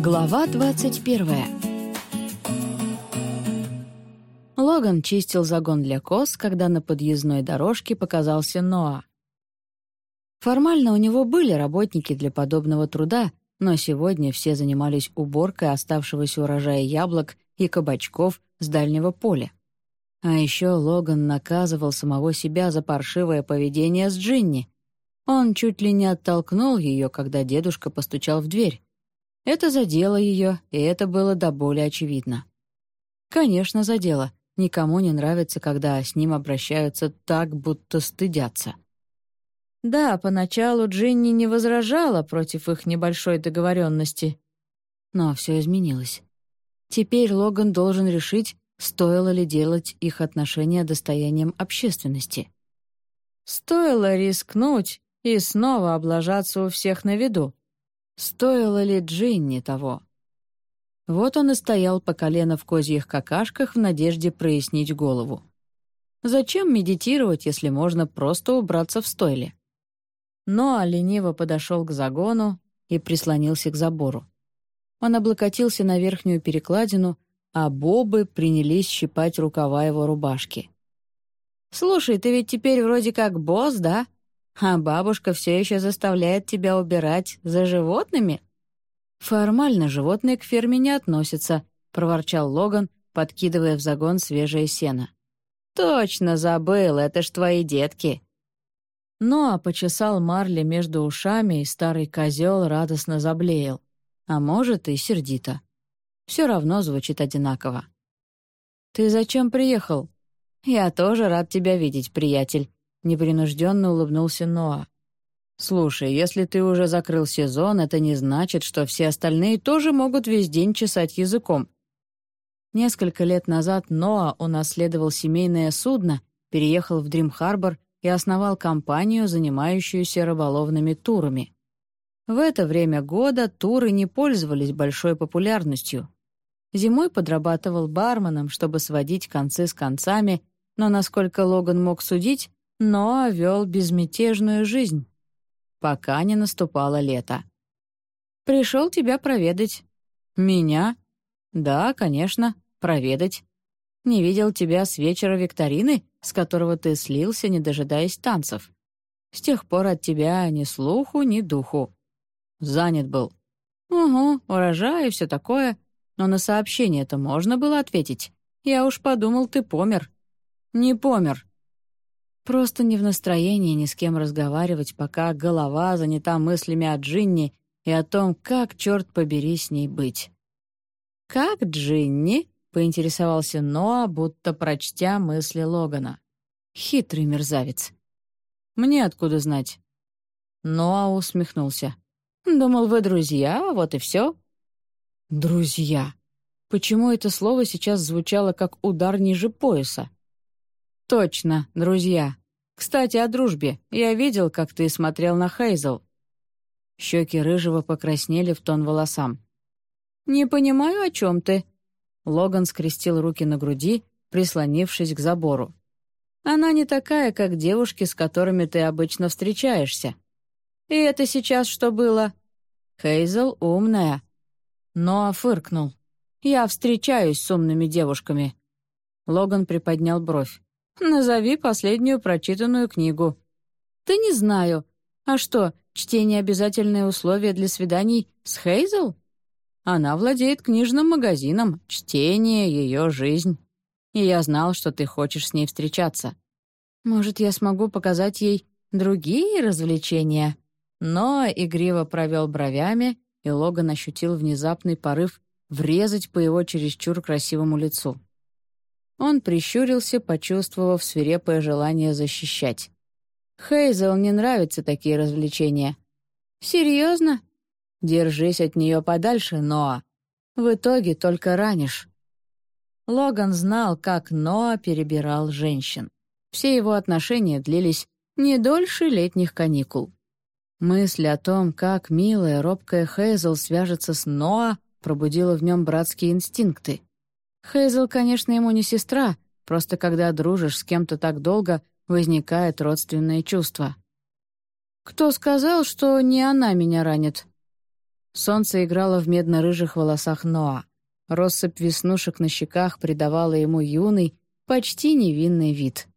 Глава 21 Логан чистил загон для коз, когда на подъездной дорожке показался Ноа. Формально у него были работники для подобного труда, но сегодня все занимались уборкой оставшегося урожая яблок и кабачков с дальнего поля. А еще Логан наказывал самого себя за паршивое поведение с Джинни. Он чуть ли не оттолкнул ее, когда дедушка постучал в дверь. Это задело ее, и это было до боли очевидно. Конечно, задело. Никому не нравится, когда с ним обращаются так, будто стыдятся. Да, поначалу Джинни не возражала против их небольшой договоренности. Но все изменилось. Теперь Логан должен решить, стоило ли делать их отношения достоянием общественности. Стоило рискнуть и снова облажаться у всех на виду. Стоило ли Джинни того? Вот он и стоял по колено в козьих какашках в надежде прояснить голову. Зачем медитировать, если можно просто убраться в стойле? Но лениво подошел к загону и прислонился к забору. Он облокотился на верхнюю перекладину, а бобы принялись щипать рукава его рубашки. «Слушай, ты ведь теперь вроде как босс, да?» А бабушка все еще заставляет тебя убирать за животными?» «Формально животные к ферме не относятся», — проворчал Логан, подкидывая в загон свежее сено. «Точно забыл, это ж твои детки». Ну, а почесал Марли между ушами, и старый козел радостно заблеял. А может, и сердито. Все равно звучит одинаково. «Ты зачем приехал?» «Я тоже рад тебя видеть, приятель», Непринужденно улыбнулся Ноа. «Слушай, если ты уже закрыл сезон, это не значит, что все остальные тоже могут весь день чесать языком». Несколько лет назад Ноа унаследовал семейное судно, переехал в Дрим-Харбор и основал компанию, занимающуюся рыболовными турами. В это время года туры не пользовались большой популярностью. Зимой подрабатывал барменом, чтобы сводить концы с концами, но, насколько Логан мог судить, но вел безмятежную жизнь, пока не наступало лето. «Пришел тебя проведать». «Меня?» «Да, конечно, проведать. Не видел тебя с вечера викторины, с которого ты слился, не дожидаясь танцев. С тех пор от тебя ни слуху, ни духу. Занят был. Угу, урожай и все такое. Но на сообщение это можно было ответить. Я уж подумал, ты помер. Не помер. Просто не в настроении ни с кем разговаривать, пока голова занята мыслями о Джинни и о том, как, черт побери, с ней быть. «Как Джинни?» — поинтересовался Ноа, будто прочтя мысли Логана. «Хитрый мерзавец». «Мне откуда знать?» Ноа усмехнулся. «Думал, вы друзья, вот и все». «Друзья». Почему это слово сейчас звучало как удар ниже пояса? «Точно, друзья. Кстати, о дружбе. Я видел, как ты смотрел на Хейзел». Щеки Рыжего покраснели в тон волосам. «Не понимаю, о чем ты». Логан скрестил руки на груди, прислонившись к забору. «Она не такая, как девушки, с которыми ты обычно встречаешься. И это сейчас что было?» «Хейзел умная». Ноа фыркнул. «Я встречаюсь с умными девушками». Логан приподнял бровь. Назови последнюю прочитанную книгу. Ты не знаю. А что, чтение обязательное условие для свиданий с Хейзел? Она владеет книжным магазином, чтение — ее жизнь. И я знал, что ты хочешь с ней встречаться. Может, я смогу показать ей другие развлечения?» Но игриво провел бровями, и Логан ощутил внезапный порыв врезать по его чересчур красивому лицу. Он прищурился, почувствовав свирепое желание защищать. Хейзел не нравятся такие развлечения. «Серьезно?» «Держись от нее подальше, Ноа. В итоге только ранишь». Логан знал, как Ноа перебирал женщин. Все его отношения длились не дольше летних каникул. Мысль о том, как милая, робкая Хейзел свяжется с Ноа, пробудила в нем братские инстинкты. Хейзел, конечно, ему не сестра, просто когда дружишь с кем-то так долго, возникает родственное чувство. «Кто сказал, что не она меня ранит?» Солнце играло в медно-рыжих волосах Ноа. Россыпь веснушек на щеках придавала ему юный, почти невинный вид.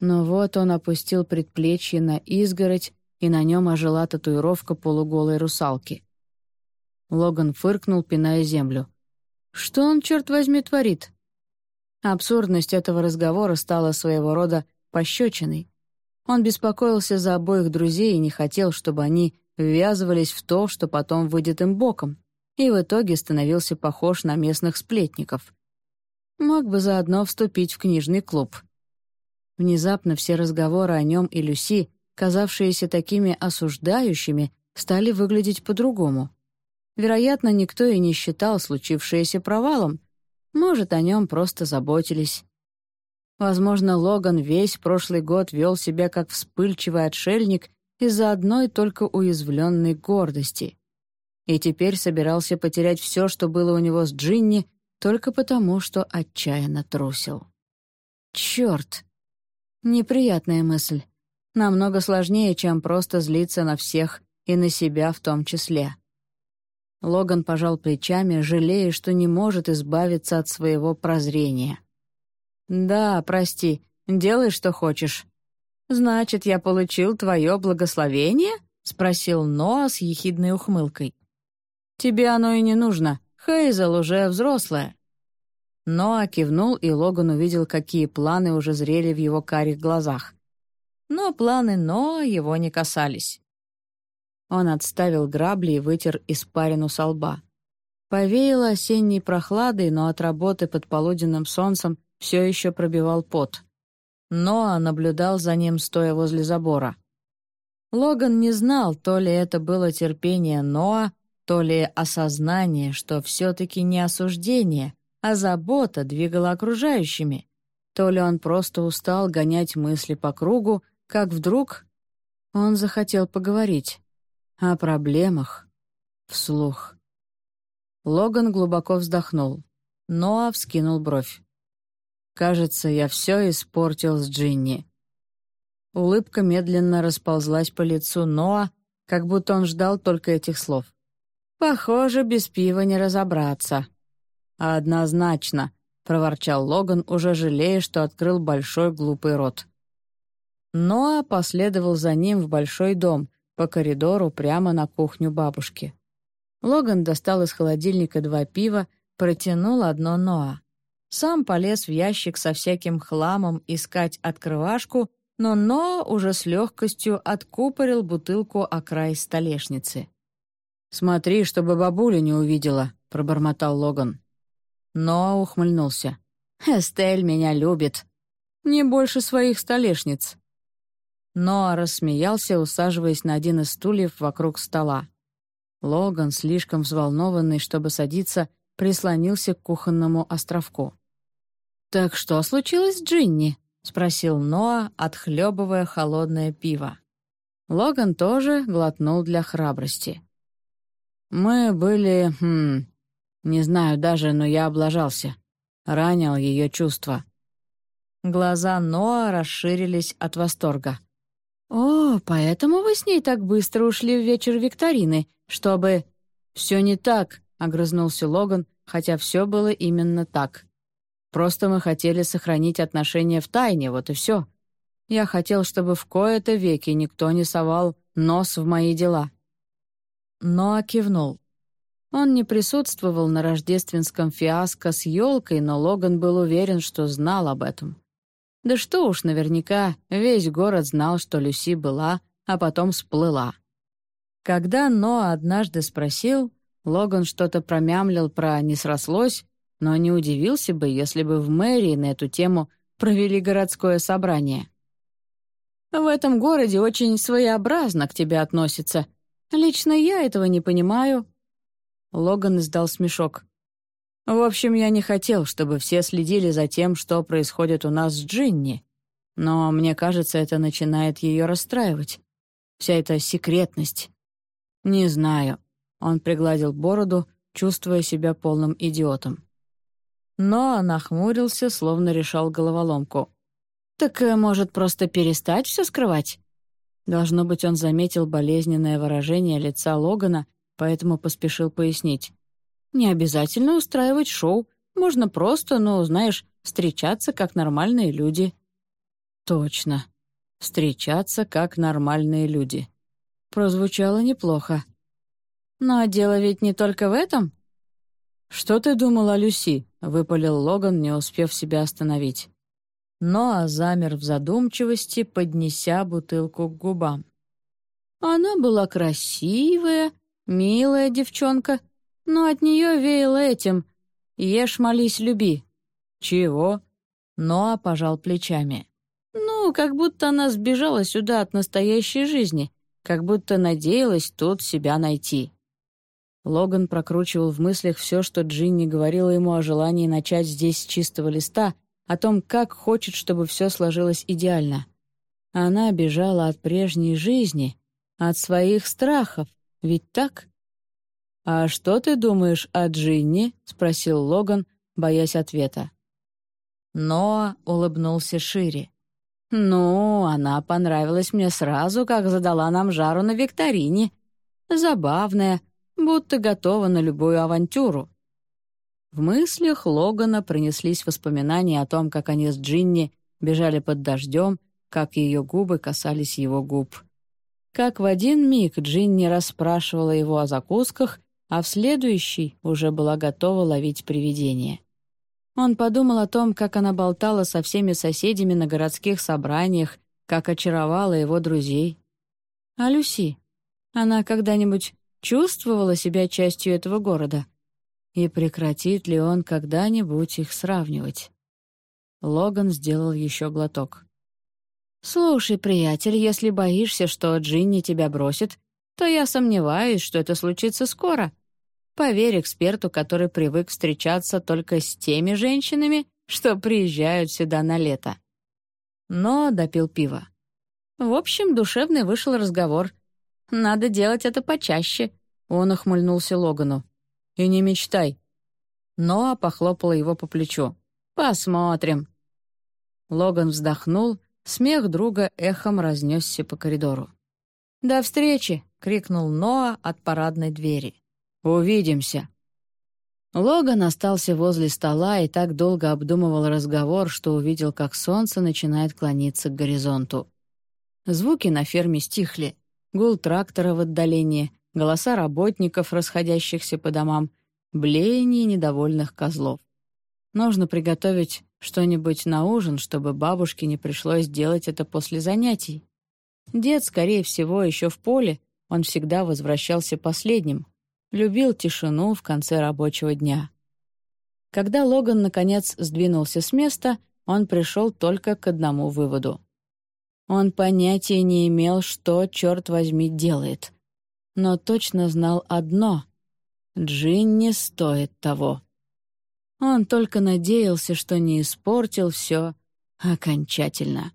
Но вот он опустил предплечье на изгородь, и на нем ожила татуировка полуголой русалки. Логан фыркнул, пиная землю. «Что он, черт возьми, творит?» Абсурдность этого разговора стала своего рода пощечиной. Он беспокоился за обоих друзей и не хотел, чтобы они ввязывались в то, что потом выйдет им боком, и в итоге становился похож на местных сплетников. Мог бы заодно вступить в книжный клуб. Внезапно все разговоры о нем и Люси, казавшиеся такими осуждающими, стали выглядеть по-другому. Вероятно, никто и не считал случившееся провалом. Может, о нем просто заботились. Возможно, Логан весь прошлый год вел себя как вспыльчивый отшельник из-за одной только уязвленной гордости. И теперь собирался потерять все, что было у него с Джинни, только потому, что отчаянно трусил. Черт! Неприятная мысль. Намного сложнее, чем просто злиться на всех и на себя в том числе. Логан пожал плечами, жалея, что не может избавиться от своего прозрения. «Да, прости, делай, что хочешь». «Значит, я получил твое благословение?» — спросил Ноа с ехидной ухмылкой. «Тебе оно и не нужно. Хейзел уже взрослая. Ноа кивнул, и Логан увидел, какие планы уже зрели в его карих глазах. Но планы Ноа его не касались. Он отставил грабли и вытер испарину со лба. Повеяло осенней прохладой, но от работы под полуденным солнцем все еще пробивал пот. Ноа наблюдал за ним, стоя возле забора. Логан не знал, то ли это было терпение Ноа, то ли осознание, что все-таки не осуждение, а забота двигала окружающими. То ли он просто устал гонять мысли по кругу, как вдруг он захотел поговорить о проблемах вслух. Логан глубоко вздохнул. Ноа вскинул бровь. «Кажется, я все испортил с Джинни». Улыбка медленно расползлась по лицу Ноа, как будто он ждал только этих слов. «Похоже, без пива не разобраться», «Однозначно», — проворчал Логан, уже жалея, что открыл большой глупый рот. Ноа последовал за ним в большой дом, по коридору прямо на кухню бабушки. Логан достал из холодильника два пива, протянул одно Ноа. Сам полез в ящик со всяким хламом искать открывашку, но Ноа уже с легкостью откупорил бутылку о край столешницы. «Смотри, чтобы бабуля не увидела», — пробормотал Логан. Но ухмыльнулся. «Эстель меня любит. Не больше своих столешниц». Ноа рассмеялся, усаживаясь на один из стульев вокруг стола. Логан, слишком взволнованный, чтобы садиться, прислонился к кухонному островку. «Так что случилось с Джинни?» — спросил Ноа, отхлебывая холодное пиво. Логан тоже глотнул для храбрости. «Мы были... Хм, не знаю даже, но я облажался. Ранил ее чувства. Глаза Ноа расширились от восторга. «О, поэтому вы с ней так быстро ушли в вечер викторины, чтобы...» «Все не так», — огрызнулся Логан, хотя все было именно так. «Просто мы хотели сохранить отношения в тайне, вот и все. Я хотел, чтобы в кои-то веки никто не совал нос в мои дела». Ноа кивнул. Он не присутствовал на рождественском фиаско с елкой, но Логан был уверен, что знал об этом. Да что уж, наверняка весь город знал, что Люси была, а потом сплыла. Когда Ноа однажды спросил, Логан что-то промямлил про «не срослось», но не удивился бы, если бы в мэрии на эту тему провели городское собрание. «В этом городе очень своеобразно к тебе относятся. Лично я этого не понимаю, Логан издал смешок. «В общем, я не хотел, чтобы все следили за тем, что происходит у нас с Джинни. Но мне кажется, это начинает ее расстраивать. Вся эта секретность. Не знаю». Он пригладил бороду, чувствуя себя полным идиотом. Но нахмурился, словно решал головоломку. «Так, э, может, просто перестать все скрывать?» Должно быть, он заметил болезненное выражение лица Логана поэтому поспешил пояснить. «Не обязательно устраивать шоу. Можно просто, ну, знаешь, встречаться как нормальные люди». «Точно. Встречаться как нормальные люди». Прозвучало неплохо. «Но дело ведь не только в этом?» «Что ты думал о Люси?» — выпалил Логан, не успев себя остановить. Но замер в задумчивости, поднеся бутылку к губам. Она была красивая, милая девчонка, но от нее веяло этим «Ешь, молись, люби». «Чего?» Ноа пожал плечами. «Ну, как будто она сбежала сюда от настоящей жизни, как будто надеялась тут себя найти». Логан прокручивал в мыслях все, что Джинни говорила ему о желании начать здесь с чистого листа, о том, как хочет, чтобы все сложилось идеально. Она бежала от прежней жизни, от своих страхов, ведь так? «А что ты думаешь о Джинни?» — спросил Логан, боясь ответа. Ноа улыбнулся шире. «Ну, она понравилась мне сразу, как задала нам жару на викторине. Забавная, будто готова на любую авантюру». В мыслях Логана принеслись воспоминания о том, как они с Джинни бежали под дождем, как ее губы касались его губ как в один миг Джинни расспрашивала его о закусках, а в следующий уже была готова ловить привидение. Он подумал о том, как она болтала со всеми соседями на городских собраниях, как очаровала его друзей. А Люси? Она когда-нибудь чувствовала себя частью этого города? И прекратит ли он когда-нибудь их сравнивать? Логан сделал еще глоток. «Слушай, приятель, если боишься, что Джинни тебя бросит, то я сомневаюсь, что это случится скоро. Поверь эксперту, который привык встречаться только с теми женщинами, что приезжают сюда на лето». Но допил пиво. В общем, душевный вышел разговор. «Надо делать это почаще», — он охмыльнулся Логану. «И не мечтай». Ноа похлопала его по плечу. «Посмотрим». Логан вздохнул Смех друга эхом разнесся по коридору. «До встречи!» — крикнул Ноа от парадной двери. «Увидимся!» Логан остался возле стола и так долго обдумывал разговор, что увидел, как солнце начинает клониться к горизонту. Звуки на ферме стихли. Гул трактора в отдалении, голоса работников, расходящихся по домам, блеяние недовольных козлов. Нужно приготовить что-нибудь на ужин, чтобы бабушке не пришлось делать это после занятий. Дед, скорее всего, еще в поле, он всегда возвращался последним, любил тишину в конце рабочего дня. Когда Логан, наконец, сдвинулся с места, он пришел только к одному выводу. Он понятия не имел, что, черт возьми, делает. Но точно знал одно — Джин не стоит того. Он только надеялся, что не испортил все окончательно.